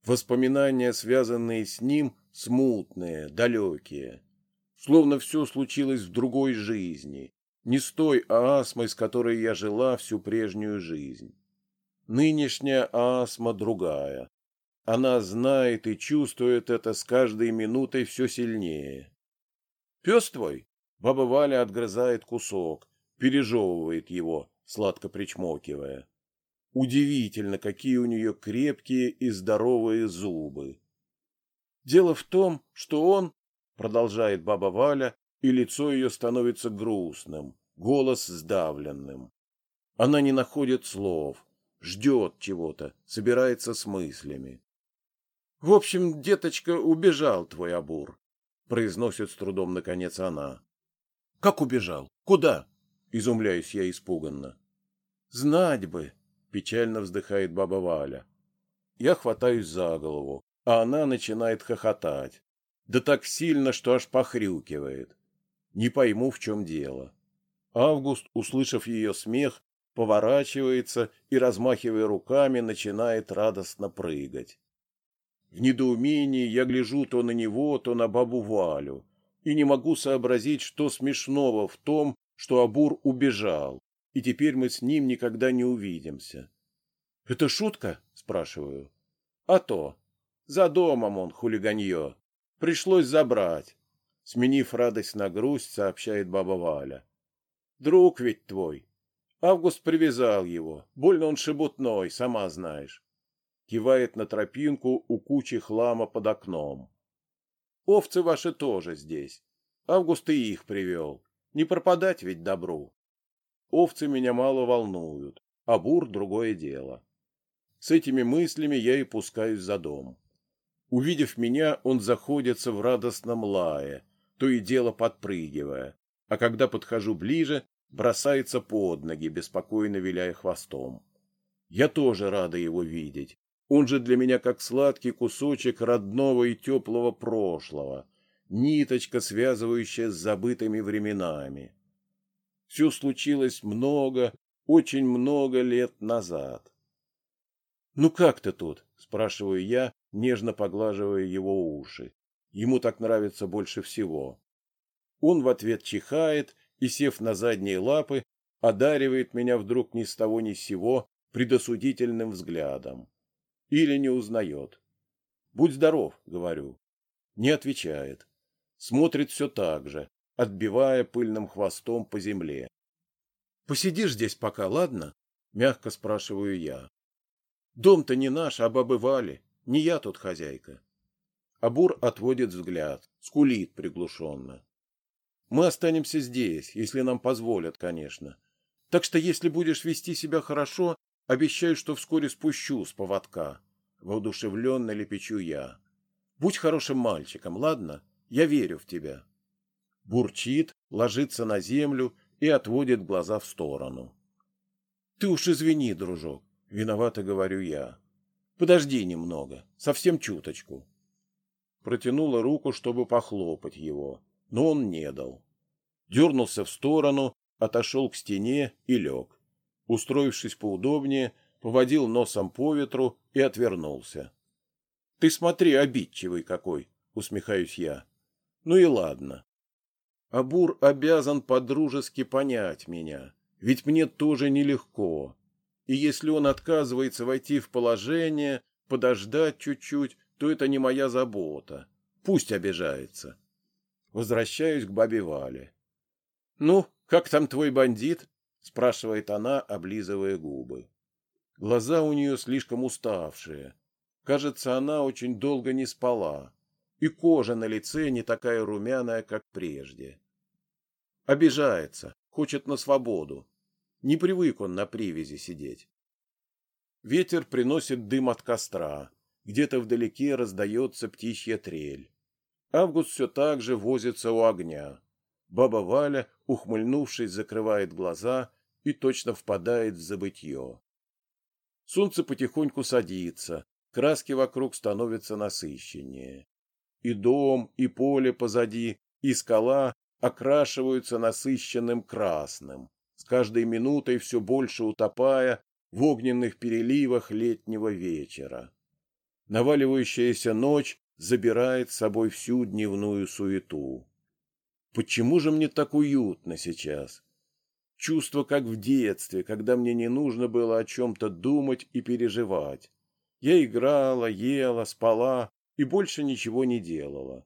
Воспоминания, связанные с ним, смутные, далекие. Словно все случилось в другой жизни, не с той астмой, с которой я жила всю прежнюю жизнь. Нынешняя астма другая. Она знает и чувствует это с каждой минутой все сильнее. Пес твой? Баба Валя отгрызает кусок, пережевывает его, сладко причмокивая. Удивительно, какие у нее крепкие и здоровые зубы. Дело в том, что он, продолжает баба Валя, и лицо ее становится грустным, голос сдавленным. Она не находит слов, ждет чего-то, собирается с мыслями. — В общем, деточка, убежал твой Абур, — произносит с трудом наконец она. Как убежал? Куда? Изумляюсь я испуганно. Знать бы, печально вздыхает баба Валя. Я хватаюсь за голову, а она начинает хохотать. Да так сильно, что аж похрюкивает. Не пойму, в чем дело. Август, услышав ее смех, поворачивается и, размахивая руками, начинает радостно прыгать. В недоумении я гляжу то на него, то на бабу Валю и не могу сообразить, что смешного в том, что Абур убежал, и теперь мы с ним никогда не увидимся. — Это шутка? — спрашиваю. — А то. За домом он, хулиганье. Пришлось забрать. Сменив радость на грусть, сообщает баба Валя. — Друг ведь твой. Август привязал его. Больно он шебутной, сама знаешь. Кивает на тропинку у кучи хлама под окном. Овцы ваши тоже здесь. Август и их привел. Не пропадать ведь добру. Овцы меня мало волнуют, а бур — другое дело. С этими мыслями я и пускаюсь за дом. Увидев меня, он заходится в радостном лае, то и дело подпрыгивая, а когда подхожу ближе, бросается под ноги, беспокойно виляя хвостом. Я тоже рада его видеть, он же для меня как сладкий кусочек родного и теплого прошлого, ниточка, связывающая с забытыми временами. Все случилось много, очень много лет назад. «Ну как ты тут?» — спрашиваю я, нежно поглаживая его уши. Ему так нравится больше всего. Он в ответ чихает и, сев на задние лапы, одаривает меня вдруг ни с того ни с сего предосудительным взглядом. Или не узнает. «Будь здоров», — говорю. Не отвечает. Смотрит все так же, отбивая пыльным хвостом по земле. «Посидишь здесь пока, ладно?» — мягко спрашиваю я. «Дом-то не наш, а бабы Вали. Не я тут хозяйка». Абур отводит взгляд, скулит приглушенно. «Мы останемся здесь, если нам позволят, конечно. Так что если будешь вести себя хорошо, обещаю, что вскоре спущу с поводка». Воодушевленно лепечу я. «Будь хорошим мальчиком, ладно? Я верю в тебя». Бурчит, ложится на землю и отводит глаза в сторону. «Ты уж извини, дружок», — виновато говорю я. «Подожди немного, совсем чуточку» протянула руку, чтобы похлопать его, но он не дал. Дернулся в сторону, отошел к стене и лег. Устроившись поудобнее, поводил носом по ветру и отвернулся. — Ты смотри, обидчивый какой! — усмехаюсь я. — Ну и ладно. Абур обязан подружески понять меня, ведь мне тоже нелегко. И если он отказывается войти в положение, подождать чуть-чуть, то это не моя забота. Пусть обижается. Возвращаюсь к бабе Вале. — Ну, как там твой бандит? — спрашивает она, облизывая губы. Глаза у нее слишком уставшие. Кажется, она очень долго не спала, и кожа на лице не такая румяная, как прежде. Обижается, хочет на свободу. Не привык он на привязи сидеть. Ветер приносит дым от костра. Где-то вдалеке раздается птичья трель. Август все так же возится у огня. Баба Валя, ухмыльнувшись, закрывает глаза и точно впадает в забытье. Солнце потихоньку садится, краски вокруг становятся насыщеннее. И дом, и поле позади, и скала окрашиваются насыщенным красным, каждой минутой все больше утопая в огненных переливах летнего вечера. Наваливающаяся ночь забирает с собой всю дневную суету. Почему же мне так уютно сейчас? Чувство, как в детстве, когда мне не нужно было о чем-то думать и переживать. Я играла, ела, спала и больше ничего не делала.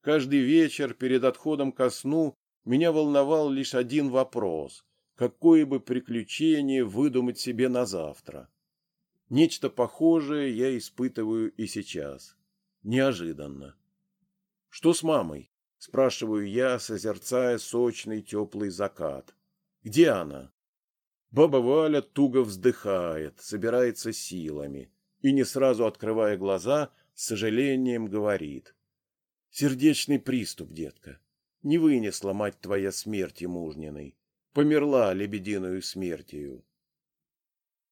Каждый вечер перед отходом ко сну меня волновал лишь один вопрос — какое бы приключение выдумать себе на завтра? Нечто похожее я испытываю и сейчас. Неожиданно. «Что с мамой?» — спрашиваю я, созерцая сочный теплый закат. «Где она?» Баба Валя туго вздыхает, собирается силами и, не сразу открывая глаза, с сожалением говорит. «Сердечный приступ, детка. Не вынесла мать твоя смерти мужниной. Померла лебединую смертью.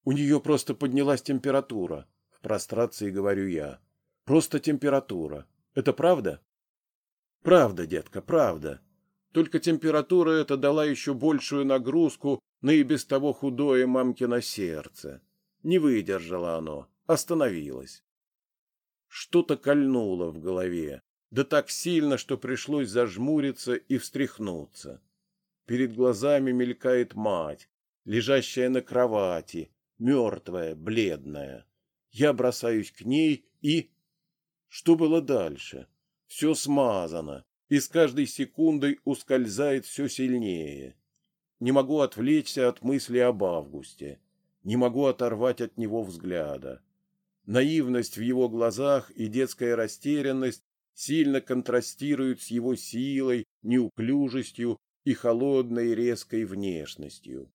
У нее просто поднялась температура. В прострации говорю я. Просто температура. Это правда? Правда, детка, правда. Только температура эта дала еще большую нагрузку на и без того худое мамкино сердце. Не выдержало оно, остановилось. Что-то кольнуло в голове, да так сильно, что пришлось зажмуриться и встряхнуться. Перед глазами мелькает мать, лежащая на кровати, мертвая, бледная. Я бросаюсь к ней и... Что было дальше? Все смазано, и с каждой секундой ускользает все сильнее. Не могу отвлечься от мысли об Августе. Не могу оторвать от него взгляда. Наивность в его глазах и детская растерянность сильно контрастируют с его силой, неуклюжестью и холодной резкой внешностью.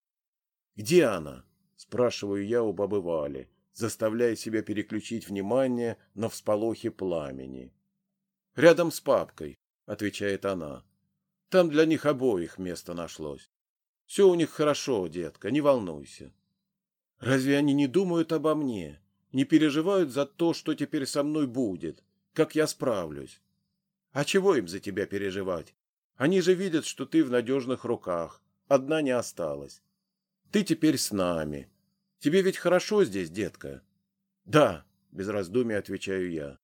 Где она? спрашиваю я у бабы Вали, заставляя себя переключить внимание на всполохи пламени. «Рядом с папкой», — отвечает она. «Там для них обоих место нашлось. Все у них хорошо, детка, не волнуйся». «Разве они не думают обо мне? Не переживают за то, что теперь со мной будет? Как я справлюсь?» «А чего им за тебя переживать? Они же видят, что ты в надежных руках. Одна не осталась. Ты теперь с нами. Тебе ведь хорошо здесь, детка? Да, без раздумий отвечаю я.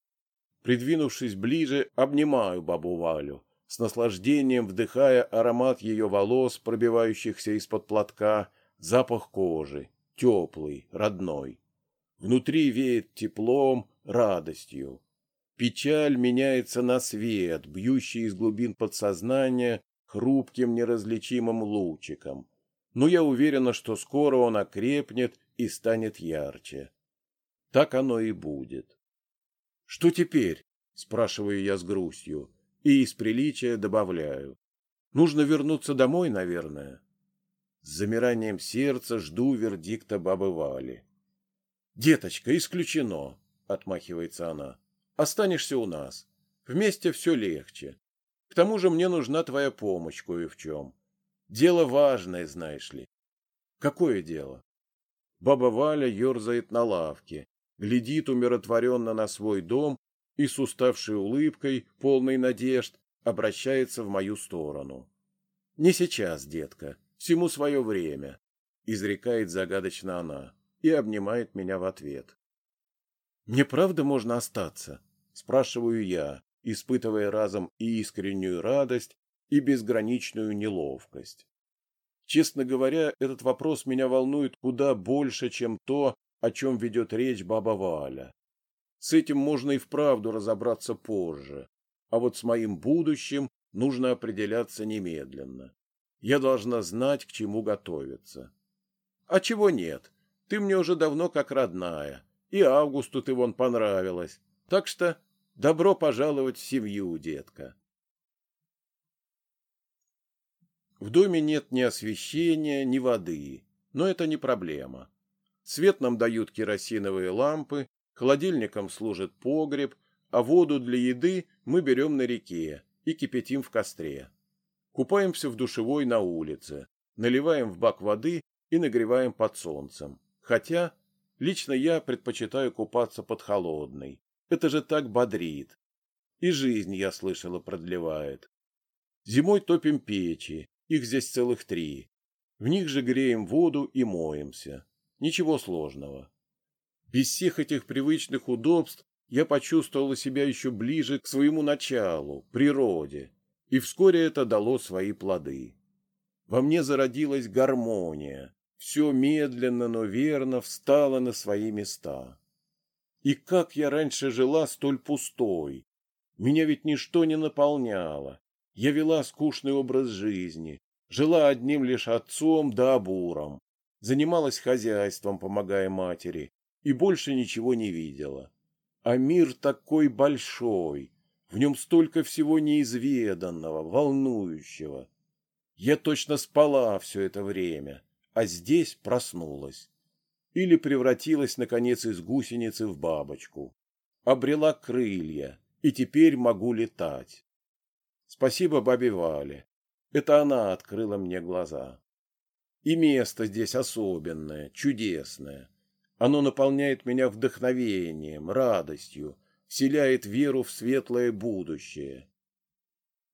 Придвинувшись ближе, обнимаю бабу Валю, с наслаждением вдыхая аромат ее волос, пробивающихся из-под платка, запах кожи, теплый, родной. Внутри веет теплом, радостью. Печаль меняется на свет, бьющий из глубин подсознания хрупким неразличимым лучиком. Но я уверена, что скоро он окрепнет и станет ярче. Так оно и будет. — Что теперь? — спрашиваю я с грустью, и из приличия добавляю. — Нужно вернуться домой, наверное. С замиранием сердца жду вердикта бабы Вали. — Деточка, исключено, — отмахивается она. — Останешься у нас. Вместе все легче. К тому же мне нужна твоя помощь кое в чем. Дело важное, знаешь ли. — Какое дело? Баба Валя ерзает на лавке, глядит умиротворенно на свой дом и с уставшей улыбкой, полной надежд, обращается в мою сторону. — Не сейчас, детка, всему свое время, — изрекает загадочно она и обнимает меня в ответ. — Мне правда можно остаться? — спрашиваю я, испытывая разом и искреннюю радость, и безграничную неловкость. Честно говоря, этот вопрос меня волнует куда больше, чем то, о чем ведет речь баба Валя. С этим можно и вправду разобраться позже, а вот с моим будущим нужно определяться немедленно. Я должна знать, к чему готовиться. А чего нет? Ты мне уже давно как родная, и Августу ты вон понравилась. Так что добро пожаловать в семью, детка. В доме нет ни освещения, ни воды, но это не проблема. Свет нам дают керосиновые лампы, холодильником служит погреб, а воду для еды мы берем на реке и кипятим в костре. Купаемся в душевой на улице, наливаем в бак воды и нагреваем под солнцем. Хотя лично я предпочитаю купаться под холодной. Это же так бодрит. И жизнь, я слышала, продлевает. Зимой топим печи, их здесь целых три. В них же греем воду и моемся. Ничего сложного. Без всех этих привычных удобств я почувствовала себя еще ближе к своему началу, природе, и вскоре это дало свои плоды. Во мне зародилась гармония, все медленно, но верно встало на свои места. И как я раньше жила столь пустой? Меня ведь ничто не наполняло, я вела скучный образ жизни, жила одним лишь отцом да обуром, занималась хозяйством, помогая матери, и больше ничего не видела. А мир такой большой, в нем столько всего неизведанного, волнующего. Я точно спала все это время, а здесь проснулась. Или превратилась, наконец, из гусеницы в бабочку. Обрела крылья, и теперь могу летать. Спасибо бабе Вале. Это она открыла мне глаза. И место здесь особенное, чудесное. Оно наполняет меня вдохновением, радостью, вселяет веру в светлое будущее.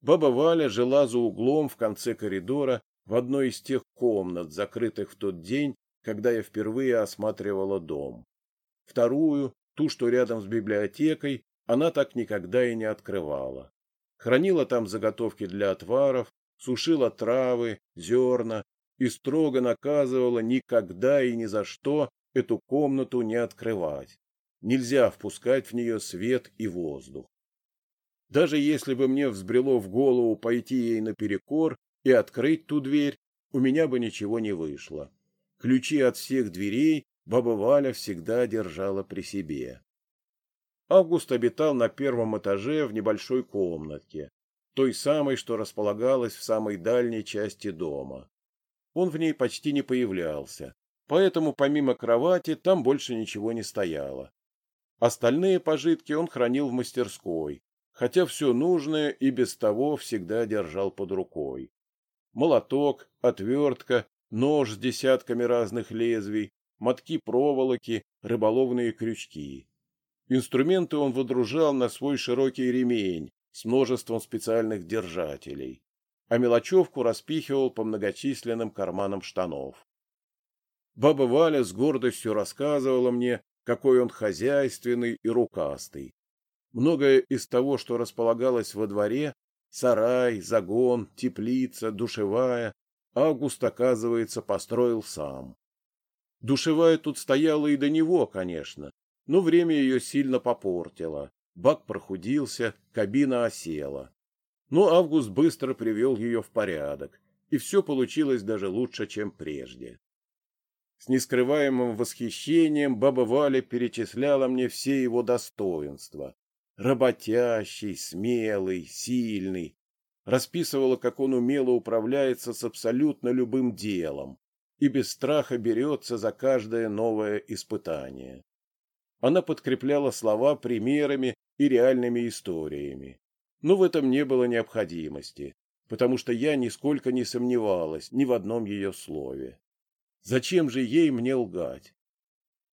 Баба Валя жила за углом в конце коридора в одной из тех комнат, закрытых в тот день, когда я впервые осматривала дом. Вторую, ту, что рядом с библиотекой, она так никогда и не открывала хранила там заготовки для отваров, сушила травы, зерна и строго наказывала никогда и ни за что эту комнату не открывать. Нельзя впускать в нее свет и воздух. Даже если бы мне взбрело в голову пойти ей наперекор и открыть ту дверь, у меня бы ничего не вышло. Ключи от всех дверей баба Валя всегда держала при себе. Август обитал на первом этаже в небольшой комнатке, той самой, что располагалась в самой дальней части дома. Он в ней почти не появлялся, поэтому помимо кровати там больше ничего не стояло. Остальные пожитки он хранил в мастерской, хотя все нужное и без того всегда держал под рукой. Молоток, отвертка, нож с десятками разных лезвий, мотки проволоки, рыболовные крючки. Инструменты он водружал на свой широкий ремень с множеством специальных держателей, а мелочевку распихивал по многочисленным карманам штанов. Баба Валя с гордостью рассказывала мне, какой он хозяйственный и рукастый. Многое из того, что располагалось во дворе, сарай, загон, теплица, душевая, Август, оказывается, построил сам. Душевая тут стояла и до него, конечно, но время ее сильно попортило. Бак прохудился, кабина осела. Но Август быстро привел ее в порядок, и все получилось даже лучше, чем прежде. С нескрываемым восхищением баба Валя перечисляла мне все его достоинства. Работящий, смелый, сильный. Расписывала, как он умело управляется с абсолютно любым делом и без страха берется за каждое новое испытание. Она подкрепляла слова примерами и реальными историями. Но в этом не было необходимости, потому что я нисколько не сомневалась ни в одном ее слове. Зачем же ей мне лгать?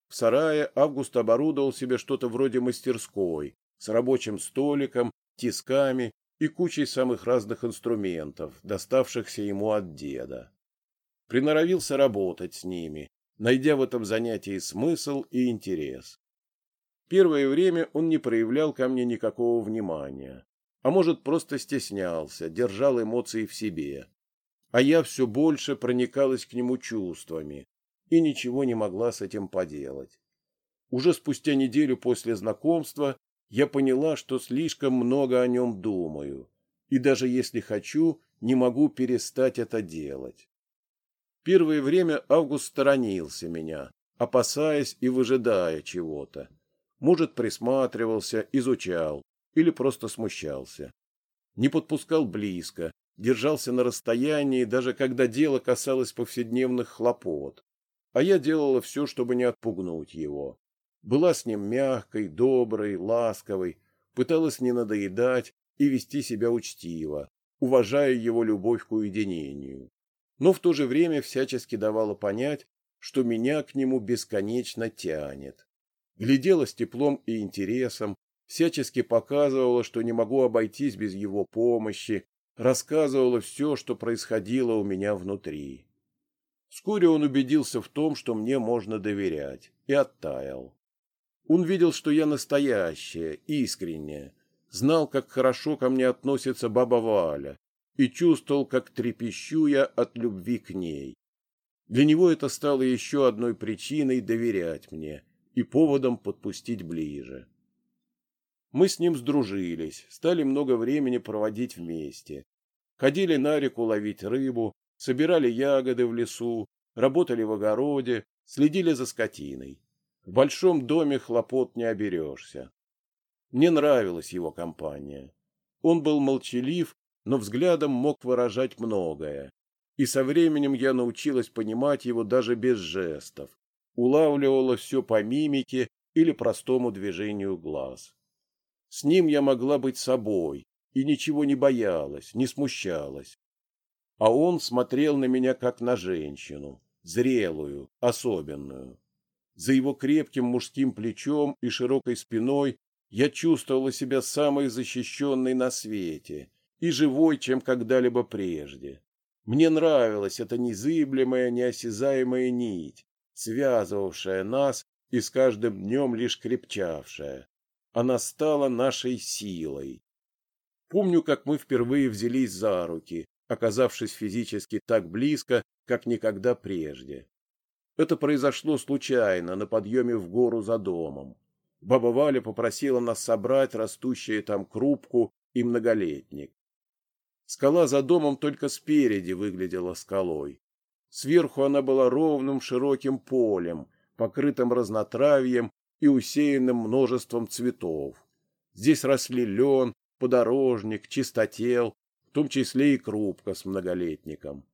В сарае Август оборудовал себе что-то вроде мастерской с рабочим столиком, тисками и кучей самых разных инструментов, доставшихся ему от деда. Приноровился работать с ними, найдя в этом занятии смысл и интерес. Первое время он не проявлял ко мне никакого внимания, а может, просто стеснялся, держал эмоции в себе. А я все больше проникалась к нему чувствами и ничего не могла с этим поделать. Уже спустя неделю после знакомства я поняла, что слишком много о нем думаю, и даже если хочу, не могу перестать это делать. Первое время Август сторонился меня, опасаясь и выжидая чего-то. Может, присматривался, изучал или просто смущался. Не подпускал близко, держался на расстоянии, даже когда дело касалось повседневных хлопот. А я делала все, чтобы не отпугнуть его. Была с ним мягкой, доброй, ласковой, пыталась не надоедать и вести себя учтиво, уважая его любовь к уединению. Но в то же время всячески давала понять, что меня к нему бесконечно тянет глядела с теплом и интересом, всячески показывала, что не могу обойтись без его помощи, рассказывала все, что происходило у меня внутри. Вскоре он убедился в том, что мне можно доверять, и оттаял. Он видел, что я настоящая, искренняя, знал, как хорошо ко мне относится баба Валя, и чувствовал, как трепещу я от любви к ней. Для него это стало еще одной причиной доверять мне — и поводом подпустить ближе. Мы с ним сдружились, стали много времени проводить вместе. Ходили на реку ловить рыбу, собирали ягоды в лесу, работали в огороде, следили за скотиной. В большом доме хлопот не оберешься. Мне нравилась его компания. Он был молчалив, но взглядом мог выражать многое. И со временем я научилась понимать его даже без жестов, улавливала все по мимике или простому движению глаз. С ним я могла быть собой и ничего не боялась, не смущалась. А он смотрел на меня как на женщину, зрелую, особенную. За его крепким мужским плечом и широкой спиной я чувствовала себя самой защищенной на свете и живой, чем когда-либо прежде. Мне нравилась эта незыблемая, неосязаемая нить, связывавшая нас и с каждым днем лишь крепчавшая. Она стала нашей силой. Помню, как мы впервые взялись за руки, оказавшись физически так близко, как никогда прежде. Это произошло случайно на подъеме в гору за домом. Баба Валя попросила нас собрать растущие там крупку и многолетник. Скала за домом только спереди выглядела скалой. Сверху она была ровным широким полем, покрытым разнотравьем и усеянным множеством цветов. Здесь росли лен, подорожник, чистотел, в том числе и крупка с многолетником.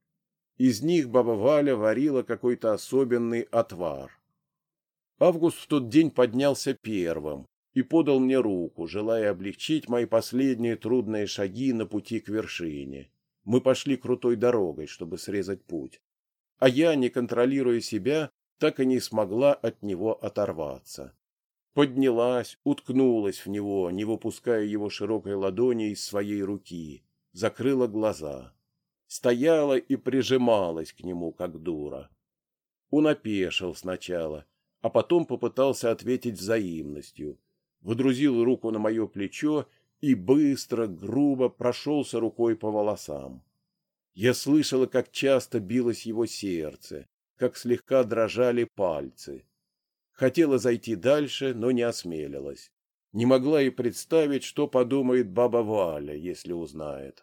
Из них баба Валя варила какой-то особенный отвар. Август в тот день поднялся первым и подал мне руку, желая облегчить мои последние трудные шаги на пути к вершине. Мы пошли крутой дорогой, чтобы срезать путь а я, не контролируя себя, так и не смогла от него оторваться. Поднялась, уткнулась в него, не выпуская его широкой ладони из своей руки, закрыла глаза. Стояла и прижималась к нему, как дура. Он опешил сначала, а потом попытался ответить взаимностью. Выдрузил руку на мое плечо и быстро, грубо прошелся рукой по волосам. Я слышала, как часто билось его сердце, как слегка дрожали пальцы. Хотела зайти дальше, но не осмелилась. Не могла и представить, что подумает баба Валя, если узнает.